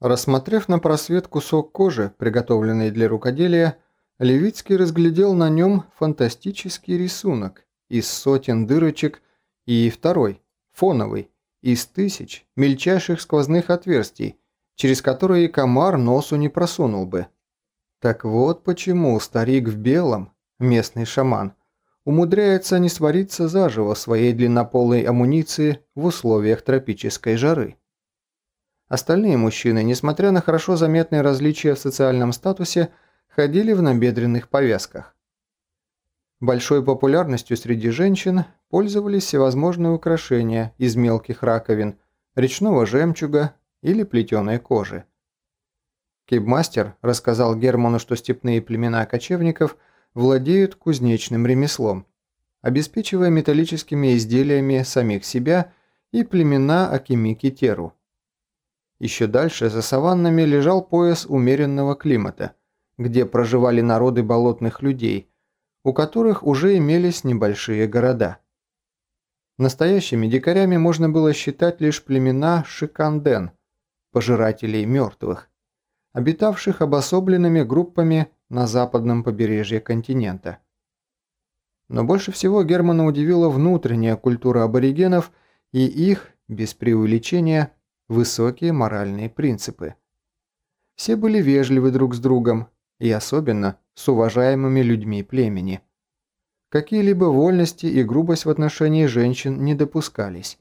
Рассмотрев на просвет кусок кожи, приготовленный для рукоделия, Левицкий разглядел на нем фантастический рисунок из сотен дырочек и второй, фоновый, из тысяч мельчайших сквозных отверстий, через которые комар носу не просунул бы. Так вот почему старик в белом, местный шаман, умудряется не свариться заживо своей длиннополой амуниции в условиях тропической жары. Остальные мужчины, несмотря на хорошо заметные различия в социальном статусе, ходили в набедренных повязках. Большой популярностью среди женщин пользовались всевозможные украшения из мелких раковин, речного жемчуга или плетеной кожи. Кибмастер рассказал Герману, что степные племена кочевников владеют кузнечным ремеслом, обеспечивая металлическими изделиями самих себя и племена Акимики Теру. Еще дальше за саваннами лежал пояс умеренного климата, где проживали народы болотных людей, у которых уже имелись небольшие города. Настоящими дикарями можно было считать лишь племена Шиканден, пожирателей мертвых, обитавших обособленными группами на западном побережье континента. Но больше всего Германа удивила внутренняя культура аборигенов и их, без преувеличения, высокие моральные принципы. Все были вежливы друг с другом, и особенно с уважаемыми людьми племени. Какие-либо вольности и грубость в отношении женщин не допускались.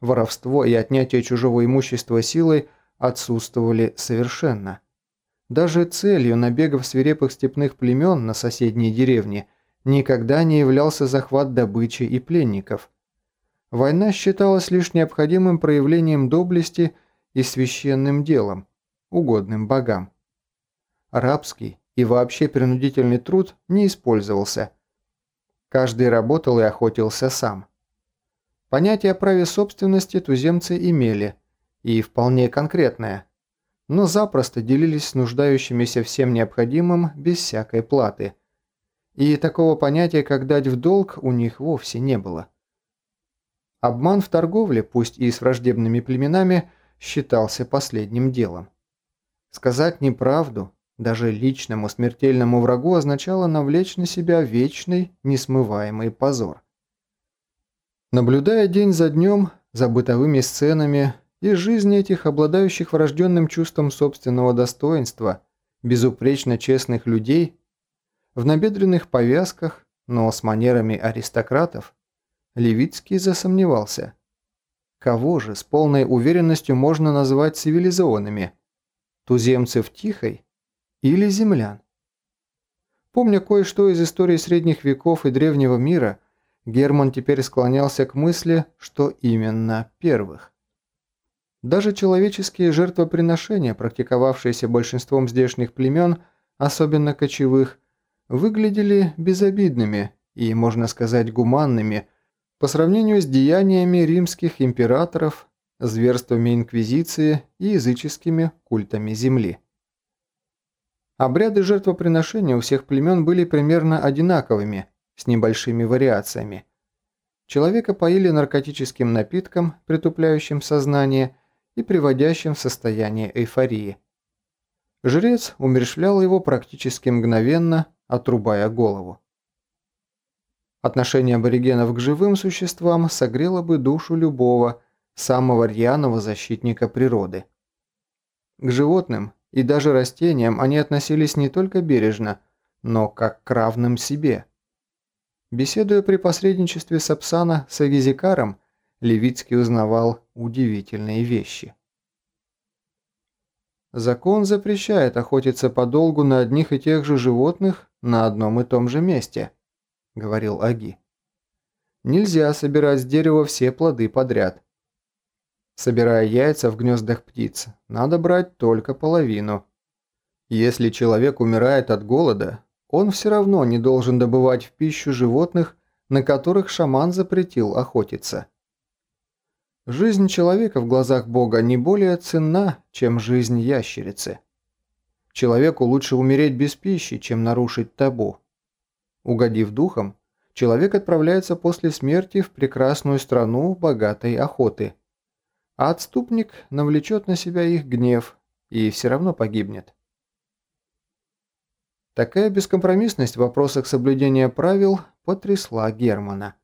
Воровство и отнятие чужого имущества силой отсутствовали совершенно. Даже целью набегов свирепых степных племен на соседние деревни никогда не являлся захват добычи и пленников – Война считалась лишь необходимым проявлением доблести и священным делом, угодным богам. Рабский и вообще принудительный труд не использовался. Каждый работал и охотился сам. Понятие о праве собственности туземцы имели, и вполне конкретное, но запросто делились с нуждающимися всем необходимым без всякой платы. И такого понятия, как дать в долг, у них вовсе не было. Обман в торговле, пусть и с враждебными племенами, считался последним делом. Сказать неправду, даже личному смертельному врагу, означало навлечь на себя вечный, несмываемый позор. Наблюдая день за днем за бытовыми сценами и жизнь этих обладающих врожденным чувством собственного достоинства, безупречно честных людей, в набедренных повязках, но с манерами аристократов, Левицкий засомневался. Кого же с полной уверенностью можно назвать цивилизованными? Туземцев Тихой или землян? Помня кое-что из истории средних веков и древнего мира, Герман теперь склонялся к мысли, что именно первых. Даже человеческие жертвоприношения, практиковавшиеся большинством здешних племен, особенно кочевых, выглядели безобидными и, можно сказать, гуманными по сравнению с деяниями римских императоров, зверствами инквизиции и языческими культами земли. Обряды жертвоприношения у всех племен были примерно одинаковыми, с небольшими вариациями. Человека поили наркотическим напитком, притупляющим сознание и приводящим в состояние эйфории. Жрец умерщвлял его практически мгновенно, отрубая голову. Отношение аборигенов к живым существам согрело бы душу любого, самого рьяного защитника природы. К животным и даже растениям они относились не только бережно, но как к равным себе. Беседуя при посредничестве Сапсана с Агизикаром, Левицкий узнавал удивительные вещи. Закон запрещает охотиться подолгу на одних и тех же животных на одном и том же месте –– говорил Аги. «Нельзя собирать с дерева все плоды подряд. Собирая яйца в гнездах птиц, надо брать только половину. Если человек умирает от голода, он все равно не должен добывать в пищу животных, на которых шаман запретил охотиться. Жизнь человека в глазах Бога не более ценна, чем жизнь ящерицы. Человеку лучше умереть без пищи, чем нарушить табу. Угодив духом, человек отправляется после смерти в прекрасную страну богатой охоты. А отступник навлечет на себя их гнев, и все равно погибнет. Такая бескомпромиссность в вопросах соблюдения правил потрясла Германа.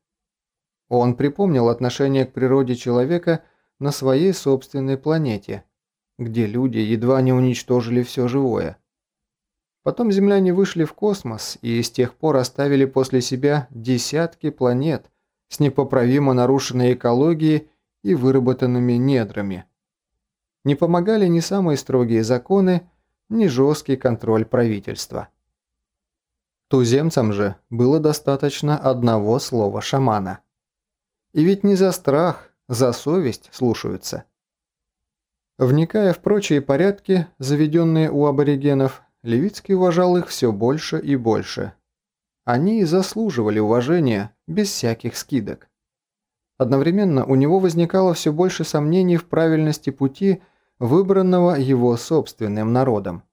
Он припомнил отношение к природе человека на своей собственной планете, где люди едва не уничтожили все живое. Потом земляне вышли в космос и с тех пор оставили после себя десятки планет с непоправимо нарушенной экологией и выработанными недрами. Не помогали ни самые строгие законы, ни жесткий контроль правительства. Туземцам же было достаточно одного слова шамана. И ведь не за страх, за совесть слушаются. Вникая в прочие порядки, заведенные у аборигенов, Левицкий уважал их все больше и больше. Они и заслуживали уважения, без всяких скидок. Одновременно у него возникало все больше сомнений в правильности пути, выбранного его собственным народом.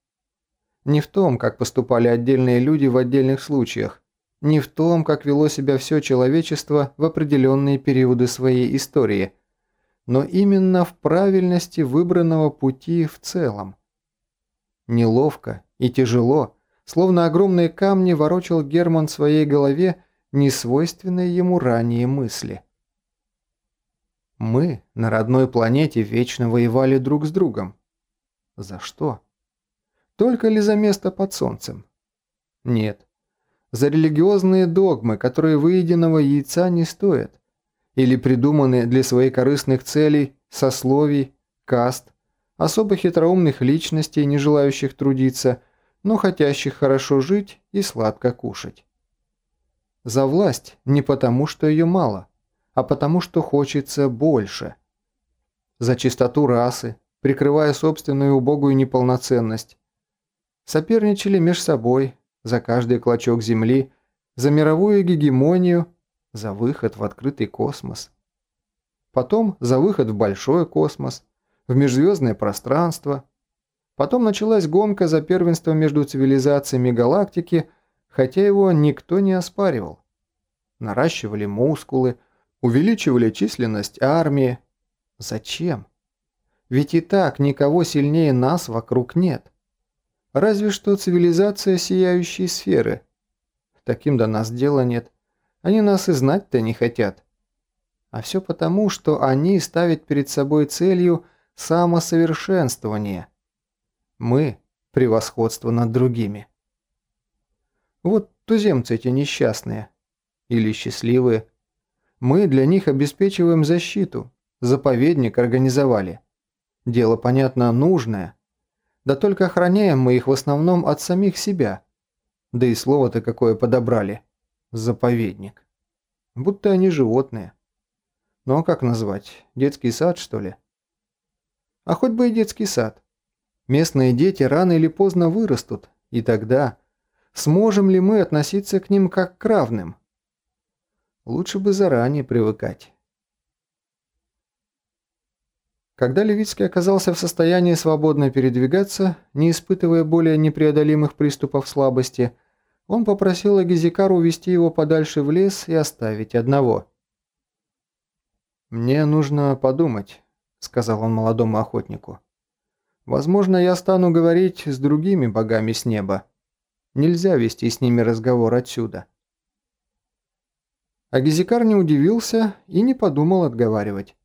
Не в том, как поступали отдельные люди в отдельных случаях, не в том, как вело себя все человечество в определенные периоды своей истории, но именно в правильности выбранного пути в целом. Неловко и тяжело, словно огромные камни ворочал Герман в своей голове несвойственные ему ранее мысли. Мы на родной планете вечно воевали друг с другом. За что? Только ли за место под солнцем? Нет. За религиозные догмы, которые выеденного яйца не стоят. Или придуманы для своих корыстных целей, сословий, каст, особо хитроумных личностей, не желающих трудиться, но хотящих хорошо жить и сладко кушать. За власть не потому, что ее мало, а потому, что хочется больше. За чистоту расы, прикрывая собственную убогую неполноценность, соперничали меж собой за каждый клочок земли, за мировую гегемонию, за выход в открытый космос. Потом за выход в большой космос, в межзвездное пространство. Потом началась гонка за первенство между цивилизациями галактики, хотя его никто не оспаривал. Наращивали мускулы, увеличивали численность армии. Зачем? Ведь и так никого сильнее нас вокруг нет. Разве что цивилизация сияющей сферы. Таким до нас дела нет. Они нас и знать-то не хотят. А все потому, что они ставят перед собой целью самосовершенствование. Мы – превосходство над другими. Вот туземцы эти несчастные. Или счастливые. Мы для них обеспечиваем защиту. Заповедник организовали. Дело, понятно, нужное. Да только охраняем мы их в основном от самих себя. Да и слово-то какое подобрали. Заповедник. Будто они животные. Ну а как назвать? Детский сад, что ли? А хоть бы и детский сад. Местные дети рано или поздно вырастут, и тогда сможем ли мы относиться к ним как к равным? Лучше бы заранее привыкать. Когда Левицкий оказался в состоянии свободно передвигаться, не испытывая более непреодолимых приступов слабости, он попросил Агизикару увести его подальше в лес и оставить одного. «Мне нужно подумать», — сказал он молодому охотнику. «Возможно, я стану говорить с другими богами с неба. Нельзя вести с ними разговор отсюда». Агизикар не удивился и не подумал отговаривать.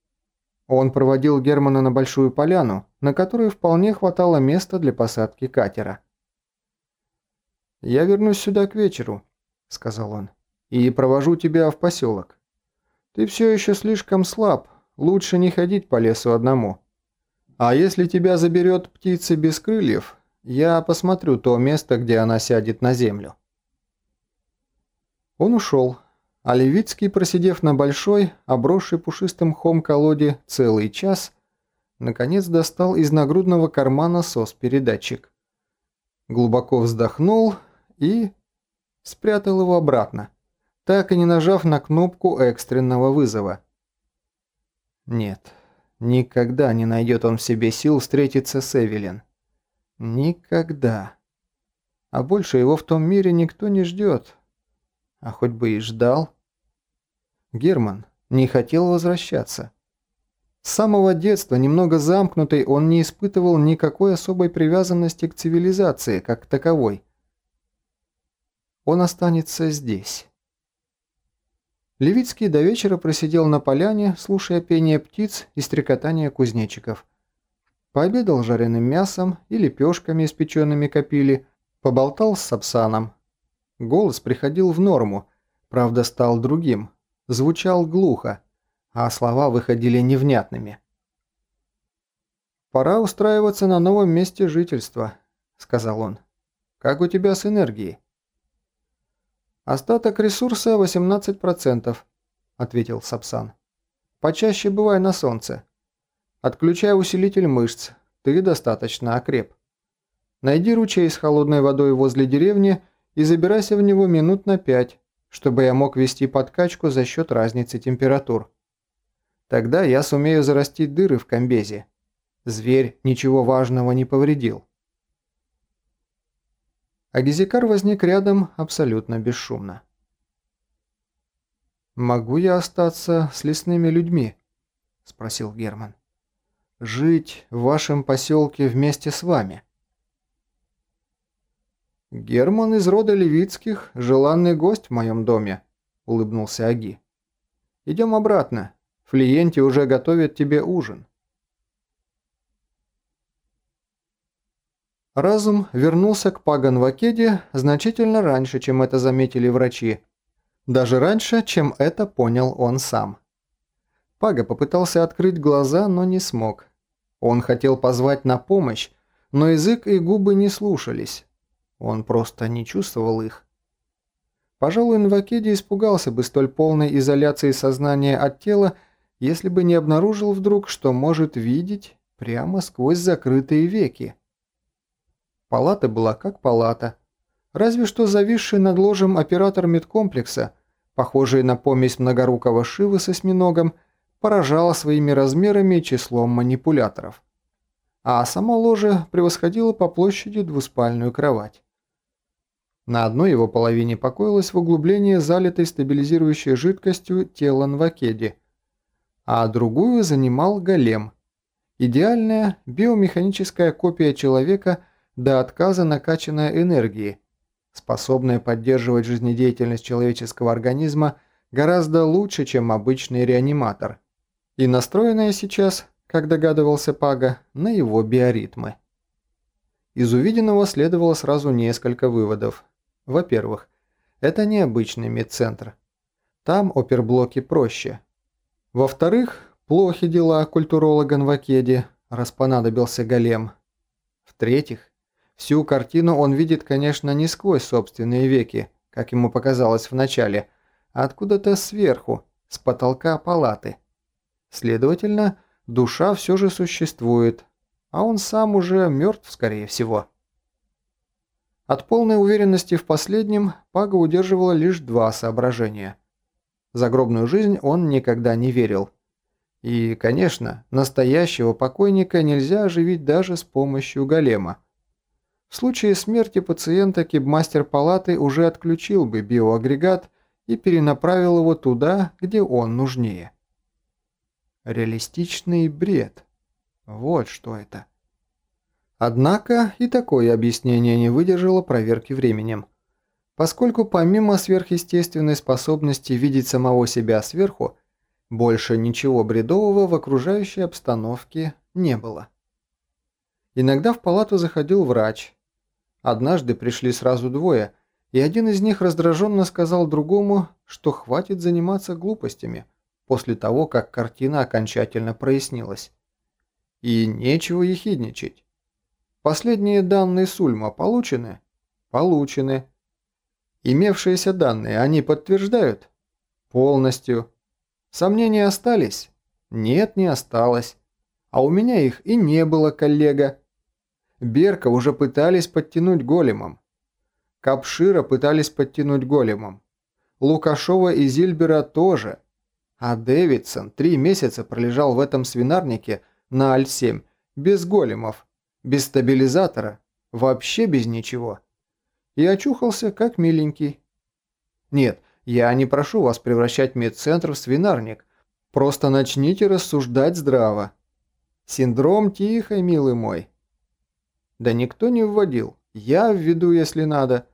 Он проводил Германа на большую поляну, на которой вполне хватало места для посадки катера. «Я вернусь сюда к вечеру», — сказал он, — «и провожу тебя в поселок. Ты все еще слишком слаб, лучше не ходить по лесу одному. А если тебя заберет птица без крыльев, я посмотрю то место, где она сядет на землю». Он ушел, а Левицкий, просидев на большой, обросшей пушистым хом колоде целый час, наконец достал из нагрудного кармана сос-передатчик. Глубоко вздохнул и спрятал его обратно, так и не нажав на кнопку экстренного вызова. Нет, никогда не найдет он в себе сил встретиться с Эвелин. Никогда. А больше его в том мире никто не ждет. А хоть бы и ждал. Герман не хотел возвращаться. С самого детства, немного замкнутый, он не испытывал никакой особой привязанности к цивилизации, как таковой. Он останется здесь. Левицкий до вечера просидел на поляне, слушая пение птиц и стрекотание кузнечиков. Пообедал жареным мясом и лепешками, испеченными копили, поболтал с Сапсаном. Голос приходил в норму, правда стал другим, звучал глухо, а слова выходили невнятными. «Пора устраиваться на новом месте жительства», — сказал он. «Как у тебя с энергией?» «Остаток ресурса 18%, — ответил Сапсан. «Почаще бывай на солнце. Отключай усилитель мышц, ты достаточно окреп. Найди ручей с холодной водой возле деревни и забирайся в него минут на пять, чтобы я мог вести подкачку за счет разницы температур. Тогда я сумею зарастить дыры в комбезе. Зверь ничего важного не повредил. Агизикар возник рядом абсолютно бесшумно. «Могу я остаться с лесными людьми?» – спросил Герман. «Жить в вашем поселке вместе с вами?» «Герман из рода Левицких, желанный гость в моем доме», – улыбнулся Аги. «Идем обратно. Флиенти уже готовит тебе ужин». Разум вернулся к Паганвакеде значительно раньше, чем это заметили врачи. Даже раньше, чем это понял он сам. Пага попытался открыть глаза, но не смог. Он хотел позвать на помощь, но язык и губы не слушались. Он просто не чувствовал их. Пожалуй, Нвакеди испугался бы столь полной изоляции сознания от тела, если бы не обнаружил вдруг, что может видеть прямо сквозь закрытые веки. Палата была как палата. Разве что зависший над ложем оператор медкомплекса, похожий на помесь многорукого Шивы с осьминогом, поражал своими размерами и числом манипуляторов. А само ложе превосходило по площади двуспальную кровать. На одной его половине покоилось в углублении залитой стабилизирующей жидкостью тело Нвакеди, а другую занимал голем. Идеальная биомеханическая копия человека – до отказа накачанная энергией, способная поддерживать жизнедеятельность человеческого организма гораздо лучше, чем обычный реаниматор, и настроенная сейчас, как догадывался Пага, на его биоритмы. Из увиденного следовало сразу несколько выводов. Во-первых, это необычный медцентр. Там оперблоки проще. Во-вторых, плохи дела культуролога Нвакеди, раз понадобился голем. В-третьих, Всю картину он видит, конечно, не сквозь собственные веки, как ему показалось вначале, а откуда-то сверху, с потолка палаты. Следовательно, душа все же существует, а он сам уже мертв, скорее всего. От полной уверенности в последнем Пага удерживала лишь два соображения. Загробную жизнь он никогда не верил. И, конечно, настоящего покойника нельзя оживить даже с помощью голема. В случае смерти пациента кибмастер палаты уже отключил бы биоагрегат и перенаправил его туда, где он нужнее. Реалистичный бред. Вот что это. Однако и такое объяснение не выдержало проверки временем. Поскольку помимо сверхъестественной способности видеть самого себя сверху, больше ничего бредового в окружающей обстановке не было. Иногда в палату заходил врач, Однажды пришли сразу двое, и один из них раздраженно сказал другому, что хватит заниматься глупостями после того, как картина окончательно прояснилась. И нечего ехидничать. Последние данные Сульма получены? Получены. Имевшиеся данные они подтверждают? Полностью. Сомнения остались? Нет, не осталось. А у меня их и не было, коллега. Берка уже пытались подтянуть големом. Капшира пытались подтянуть големом. Лукашова и Зильбера тоже. А Дэвидсон три месяца пролежал в этом свинарнике на Аль-7 без големов, без стабилизатора, вообще без ничего. И очухался как миленький. Нет, я не прошу вас превращать медцентр в свинарник. Просто начните рассуждать здраво. Синдром тихо, милый мой. Да никто не вводил. Я введу, если надо.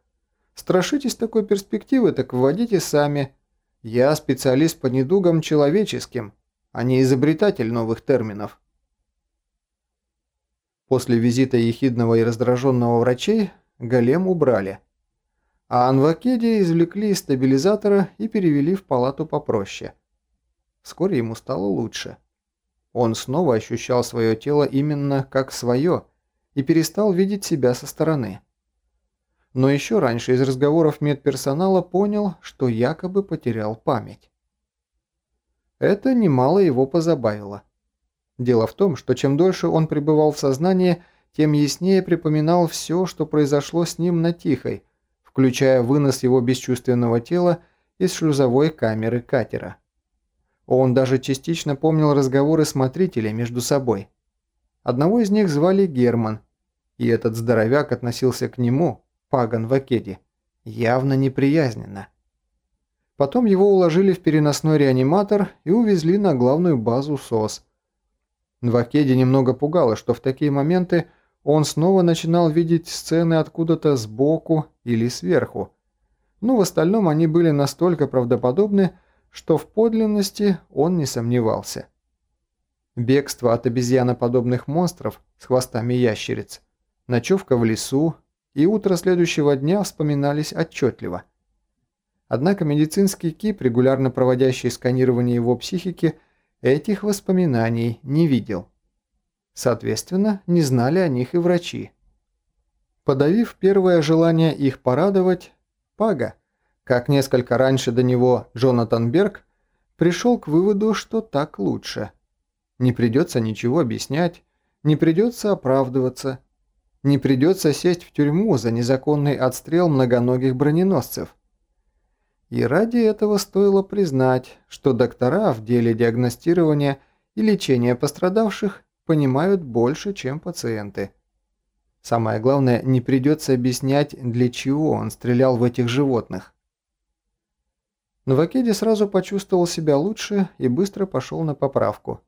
Страшитесь такой перспективы, так вводите сами. Я специалист по недугам человеческим, а не изобретатель новых терминов. После визита ехидного и раздраженного врачей голем убрали. А Анвакеди извлекли из стабилизатора и перевели в палату попроще. Вскоре ему стало лучше. Он снова ощущал свое тело именно как свое и перестал видеть себя со стороны. Но еще раньше из разговоров медперсонала понял, что якобы потерял память. Это немало его позабавило. Дело в том, что чем дольше он пребывал в сознании, тем яснее припоминал все, что произошло с ним на Тихой, включая вынос его бесчувственного тела из шлюзовой камеры катера. Он даже частично помнил разговоры смотрителей между собой. Одного из них звали Герман, и этот здоровяк относился к нему, Паган Вакеди, явно неприязненно. Потом его уложили в переносной реаниматор и увезли на главную базу СОС. Вакеди немного пугало, что в такие моменты он снова начинал видеть сцены откуда-то сбоку или сверху. Но в остальном они были настолько правдоподобны, что в подлинности он не сомневался. Бегство от обезьяноподобных монстров с хвостами ящериц, ночевка в лесу и утро следующего дня вспоминались отчетливо. Однако медицинский КИП, регулярно проводящий сканирование его психики, этих воспоминаний не видел. Соответственно, не знали о них и врачи. Подавив первое желание их порадовать, Пага, как несколько раньше до него Джонатан Берг, пришел к выводу, что так лучше. Не придется ничего объяснять, не придется оправдываться, не придется сесть в тюрьму за незаконный отстрел многоногих броненосцев. И ради этого стоило признать, что доктора в деле диагностирования и лечения пострадавших понимают больше, чем пациенты. Самое главное, не придется объяснять, для чего он стрелял в этих животных. Новакеди сразу почувствовал себя лучше и быстро пошел на поправку.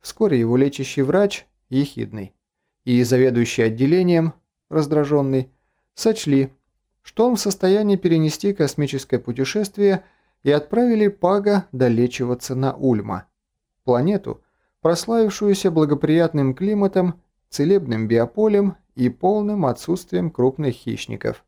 Вскоре его лечащий врач, ехидный, и заведующий отделением, раздраженный, сочли, что он в состоянии перенести космическое путешествие и отправили Пага долечиваться на Ульма, планету, прославившуюся благоприятным климатом, целебным биополем и полным отсутствием крупных хищников.